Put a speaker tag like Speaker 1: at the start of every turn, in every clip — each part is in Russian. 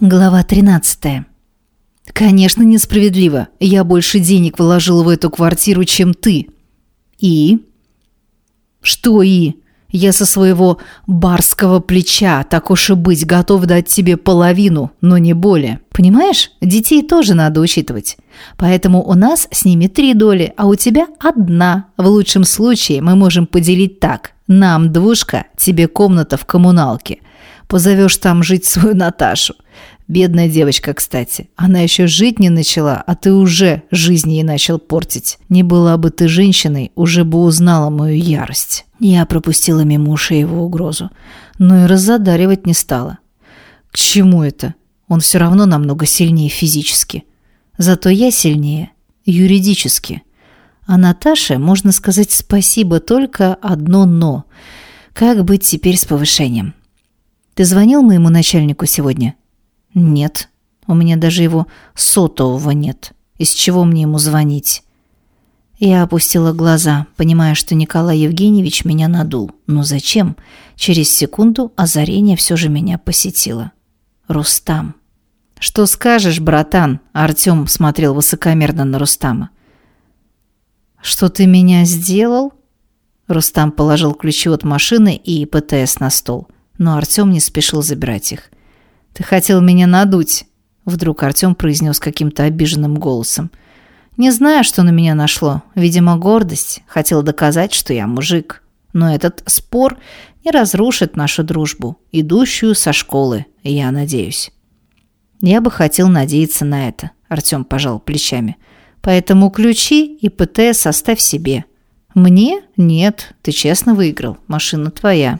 Speaker 1: Глава 13. Конечно, несправедливо. Я больше денег вложил в эту квартиру, чем ты. И? Что и? Я со своего барского плеча, так уж и быть, готов дать тебе половину, но не более. Понимаешь, детей тоже надо учитывать. Поэтому у нас с ними три доли, а у тебя одна. В лучшем случае мы можем поделить так. Нам двушка, тебе комната в коммуналке. Позовешь там жить свою Наташу. Бедная девочка, кстати. Она еще жить не начала, а ты уже жизнь ей начал портить. Не была бы ты женщиной, уже бы узнала мою ярость. Я пропустила мимо ушей его угрозу. Но и разодаривать не стала. К чему это? Он все равно намного сильнее физически. Зато я сильнее юридически. А Наташе можно сказать спасибо только одно «но». Как быть теперь с повышением? Ты звонил моему начальнику сегодня? Нет. У меня даже его сотового нет. Из чего мне ему звонить? Я опустила глаза, понимая, что Николай Евгеньевич меня надул. Но зачем? Через секунду озарение все же меня посетило. Рустам. «Что скажешь, братан?» Артем смотрел высокомерно на Рустама. «Что ты меня сделал?» Рустам положил ключи от машины и ПТС на стол, но Артем не спешил забирать их. «Ты хотел меня надуть», — вдруг Артем произнес каким-то обиженным голосом. «Не знаю, что на меня нашло. Видимо, гордость. Хотел доказать, что я мужик. Но этот спор не разрушит нашу дружбу, идущую со школы, я надеюсь». «Я бы хотел надеяться на это», — Артем пожал плечами. «Поэтому ключи и ПТС оставь себе». «Мне? Нет. Ты честно выиграл. Машина твоя».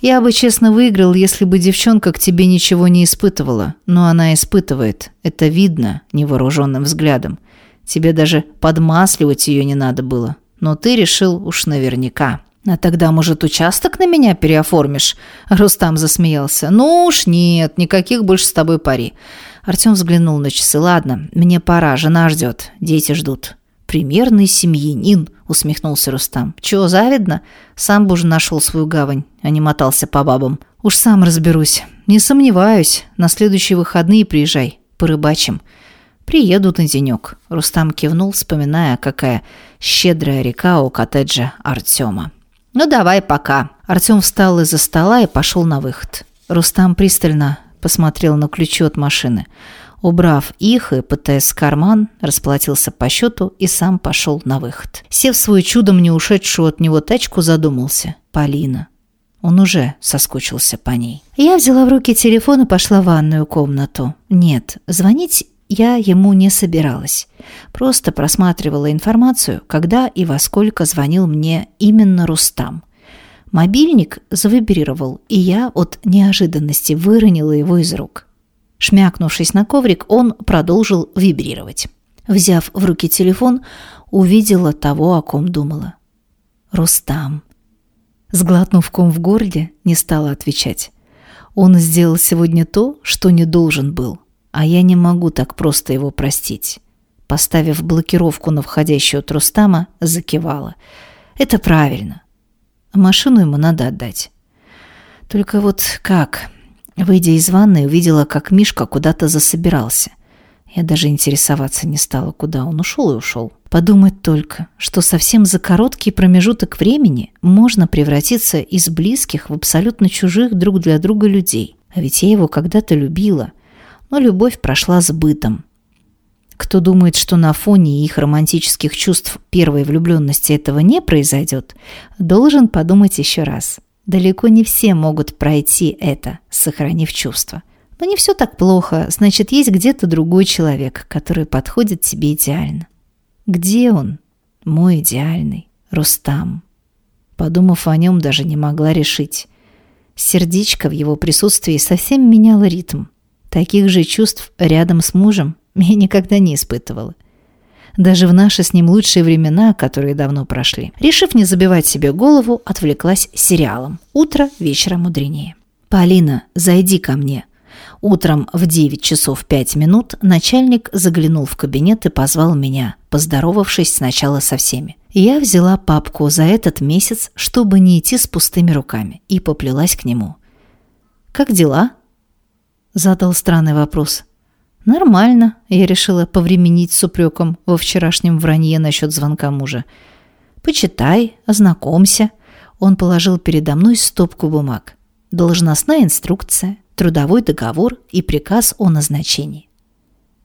Speaker 1: Я бы честно выиграл, если бы девчонка к тебе ничего не испытывала. Но она испытывает. Это видно невооруженным взглядом. Тебе даже подмасливать ее не надо было. Но ты решил уж наверняка. А тогда, может, участок на меня переоформишь?» Рустам засмеялся. «Ну уж нет, никаких больше с тобой пари». Артем взглянул на часы. «Ладно, мне пора, жена ждет, дети ждут». «Примерный семьянин», — усмехнулся Рустам. «Чего, завидно? Сам бы уже нашел свою гавань, а не мотался по бабам. Уж сам разберусь. Не сомневаюсь. На следующие выходные приезжай. Порыбачим». «Приеду на денек», — Рустам кивнул, вспоминая, какая щедрая река у коттеджа Артема. «Ну давай, пока». Артем встал из-за стола и пошел на выход. Рустам пристально посмотрел на ключи от машины. Убрав их и в карман, расплатился по счету и сам пошел на выход. Сев в свою чудом не ушедшую от него тачку, задумался. Полина. Он уже соскучился по ней. Я взяла в руки телефон и пошла в ванную комнату. Нет, звонить я ему не собиралась. Просто просматривала информацию, когда и во сколько звонил мне именно Рустам. Мобильник завибрировал, и я от неожиданности выронила его из рук. Шмякнувшись на коврик, он продолжил вибрировать. Взяв в руки телефон, увидела того, о ком думала. Рустам. Сглотнув ком в горле, не стала отвечать. Он сделал сегодня то, что не должен был, а я не могу так просто его простить. Поставив блокировку на входящую от Рустама, закивала. Это правильно. Машину ему надо отдать. Только вот как? Выйдя из ванной, увидела, как Мишка куда-то засобирался. Я даже интересоваться не стала, куда он ушел и ушел. Подумать только, что совсем за короткий промежуток времени можно превратиться из близких в абсолютно чужих друг для друга людей. А ведь я его когда-то любила. Но любовь прошла с бытом. Кто думает, что на фоне их романтических чувств первой влюбленности этого не произойдет, должен подумать еще раз. Далеко не все могут пройти это, сохранив чувства. Но не все так плохо, значит, есть где-то другой человек, который подходит тебе идеально. Где он? Мой идеальный. Рустам. Подумав о нем, даже не могла решить. Сердечко в его присутствии совсем меняло ритм. Таких же чувств рядом с мужем я никогда не испытывала даже в наши с ним лучшие времена, которые давно прошли. Решив не забивать себе голову, отвлеклась сериалом. Утро вечера мудренее. «Полина, зайди ко мне». Утром в 9 часов 5 минут начальник заглянул в кабинет и позвал меня, поздоровавшись сначала со всеми. Я взяла папку за этот месяц, чтобы не идти с пустыми руками, и поплелась к нему. «Как дела?» Задал странный вопрос. «Нормально», — я решила повременить с упреком во вчерашнем вранье насчет звонка мужа. «Почитай, ознакомься». Он положил передо мной стопку бумаг. Должностная инструкция, трудовой договор и приказ о назначении.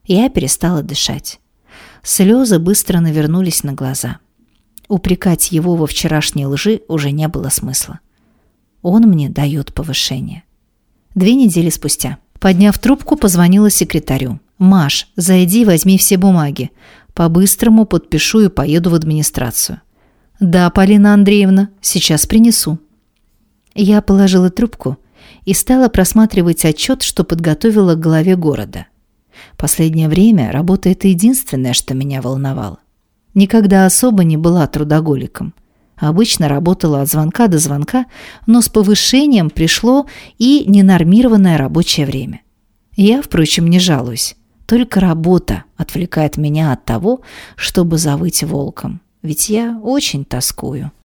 Speaker 1: Я перестала дышать. Слезы быстро навернулись на глаза. Упрекать его во вчерашней лжи уже не было смысла. Он мне дает повышение. Две недели спустя. Подняв трубку, позвонила секретарю. «Маш, зайди, возьми все бумаги. По-быстрому подпишу и поеду в администрацию». «Да, Полина Андреевна, сейчас принесу». Я положила трубку и стала просматривать отчет, что подготовила к главе города. Последнее время работа – это единственное, что меня волновало. Никогда особо не была трудоголиком. Обычно работала от звонка до звонка, но с повышением пришло и ненормированное рабочее время. Я, впрочем, не жалуюсь. Только работа отвлекает меня от того, чтобы завыть волком. Ведь я очень тоскую.